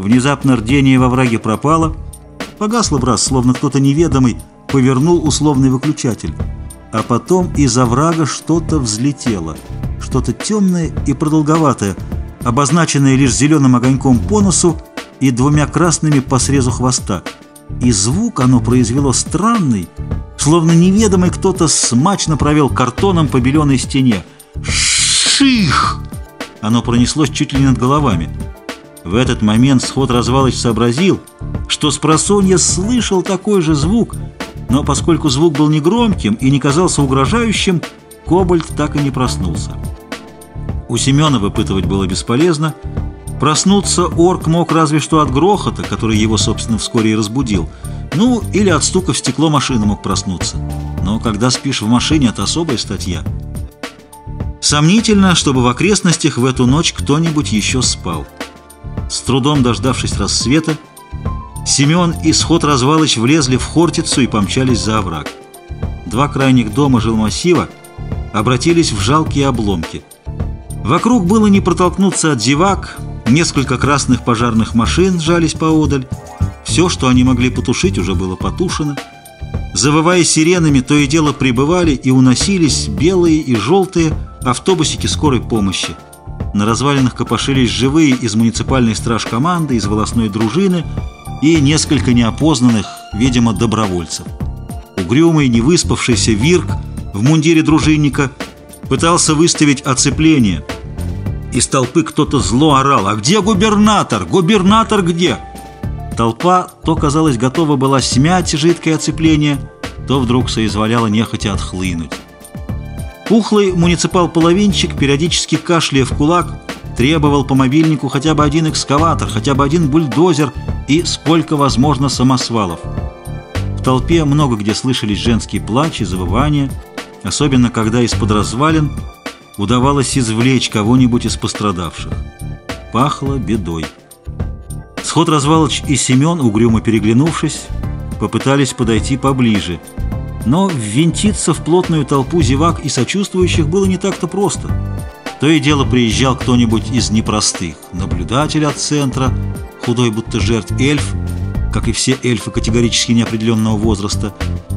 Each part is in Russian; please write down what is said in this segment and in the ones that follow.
Внезапно рдение во враге пропало. Погасло в раз, словно кто-то неведомый повернул условный выключатель. А потом из оврага что-то взлетело. Что-то темное и продолговатое, обозначенное лишь зеленым огоньком по носу и двумя красными по срезу хвоста. И звук оно произвело странный, словно неведомый кто-то смачно провел картоном по беленой стене. «Ших!» Оно пронеслось чуть ли не над головами. В этот момент Сход Развалыч сообразил, что с просонья слышал такой же звук, но поскольку звук был негромким и не казался угрожающим, Кобальт так и не проснулся. У Семена выпытывать было бесполезно. Проснуться орк мог разве что от грохота, который его, собственно, вскоре и разбудил. Ну, или от стука в стекло машины мог проснуться. Но когда спишь в машине, это особая статья. Сомнительно, чтобы в окрестностях в эту ночь кто-нибудь еще спал. С трудом дождавшись рассвета, Семен и Сход Развалыч влезли в Хортицу и помчались за овраг. Два крайних дома жилмассива обратились в жалкие обломки. Вокруг было не протолкнуться от зевак, несколько красных пожарных машин жались поодаль. Все, что они могли потушить, уже было потушено. Завывая сиренами, то и дело прибывали и уносились белые и желтые автобусики скорой помощи. На развалинах копошились живые из муниципальной страж-команды, из волосной дружины и несколько неопознанных, видимо, добровольцев. Угрюмый, невыспавшийся Вирк в мундире дружинника пытался выставить оцепление. Из толпы кто-то зло орал «А где губернатор? Губернатор где?» Толпа то, казалось, готова была смять жидкое оцепление, то вдруг соизволяла нехотя отхлынуть. Пухлый муниципал-половинчик, периодически кашляя в кулак, требовал по мобильнику хотя бы один экскаватор, хотя бы один бульдозер и сколько возможно самосвалов. В толпе много где слышались женские плачи, завывания, особенно когда из-под развалин удавалось извлечь кого-нибудь из пострадавших. Пахло бедой. Сход Развалыч и Семен, угрюмо переглянувшись, попытались подойти поближе – но ввинтиться в плотную толпу зевак и сочувствующих было не так-то просто. То и дело приезжал кто-нибудь из непростых. Наблюдатель от центра, худой будто жертв эльф, как и все эльфы категорически неопределенного возраста,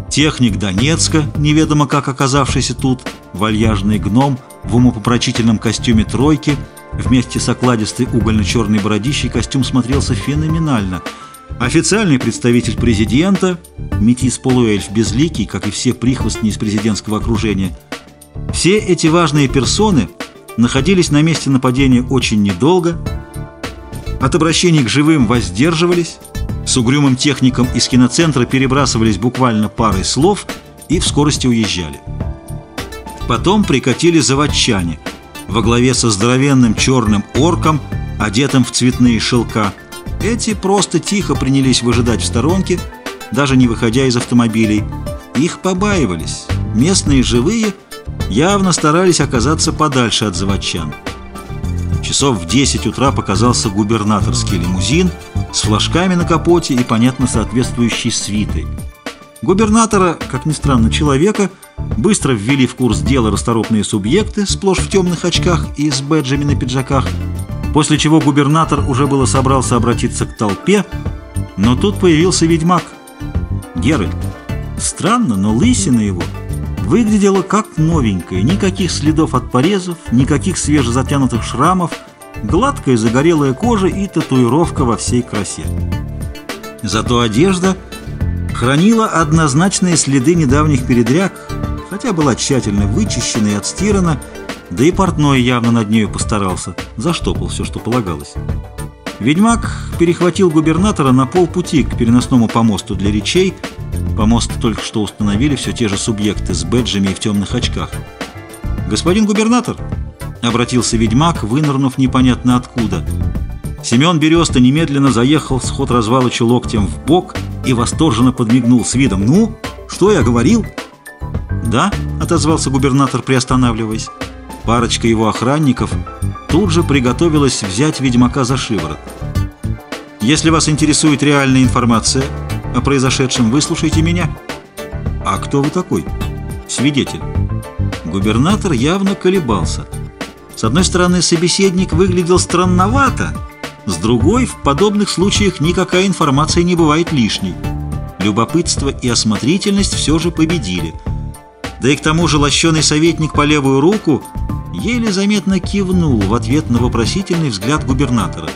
техник Донецка, неведомо как оказавшийся тут, вальяжный гном в умопопрочительном костюме тройки, вместе с окладистой угольно-черной бородищей костюм смотрелся феноменально – Официальный представитель президента, метис полуэльф безликий, как и все прихвостни из президентского окружения, все эти важные персоны находились на месте нападения очень недолго, от обращений к живым воздерживались, с угрюмым техником из киноцентра перебрасывались буквально парой слов и в скорости уезжали. Потом прикатили заводчане во главе со здоровенным черным орком, одетым в цветные шелка, эти просто тихо принялись выжидать в сторонке, даже не выходя из автомобилей. Их побаивались. Местные живые явно старались оказаться подальше от заводчан. Часов в 10 утра показался губернаторский лимузин с флажками на капоте и, понятно, соответствующей свитой. Губернатора, как ни странно, человека, быстро ввели в курс дела расторопные субъекты, сплошь в темных очках и с бэджами на пиджаках, после чего губернатор уже было собрался обратиться к толпе, но тут появился ведьмак. Геральт. Странно, но лысина его выглядела как новенькая, никаких следов от порезов, никаких свежезатянутых шрамов, гладкая загорелая кожа и татуировка во всей красе. Зато одежда хранила однозначные следы недавних передряг, хотя была тщательно вычищена и отстирана, да и портной явно над нею постарался, заштопал все, что полагалось. Ведьмак перехватил губернатора на полпути к переносному помосту для речей. Помост только что установили все те же субъекты с бэджами и в темных очках. «Господин губернатор!» — обратился ведьмак, вынырнув непонятно откуда. Семен Береста немедленно заехал с ход развалочу локтем в бок и восторженно подмигнул с видом «Ну, что я говорил?» «Да», — отозвался губернатор, приостанавливаясь. Парочка его охранников тут же приготовилась взять ведьмака за шиворот. «Если вас интересует реальная информация о произошедшем, выслушайте меня». «А кто вы такой?» «Свидетель». Губернатор явно колебался. С одной стороны, собеседник выглядел странновато, С другой, в подобных случаях никакая информация не бывает лишней. Любопытство и осмотрительность все же победили. Да и к тому же лощеный советник по левую руку еле заметно кивнул в ответ на вопросительный взгляд губернатора.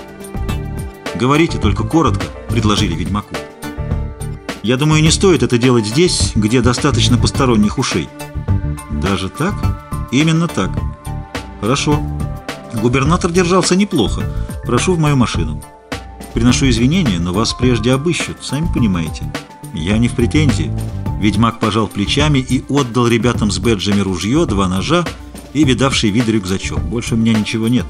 «Говорите только коротко», — предложили ведьмаку. «Я думаю, не стоит это делать здесь, где достаточно посторонних ушей». «Даже так?» «Именно так». «Хорошо». Губернатор держался неплохо. Прошу в мою машину. Приношу извинения, но вас прежде обыщут, сами понимаете. Я не в претензии. Ведьмак пожал плечами и отдал ребятам с бэджами ружье, два ножа и видавший вид рюкзачок. Больше у меня ничего нет.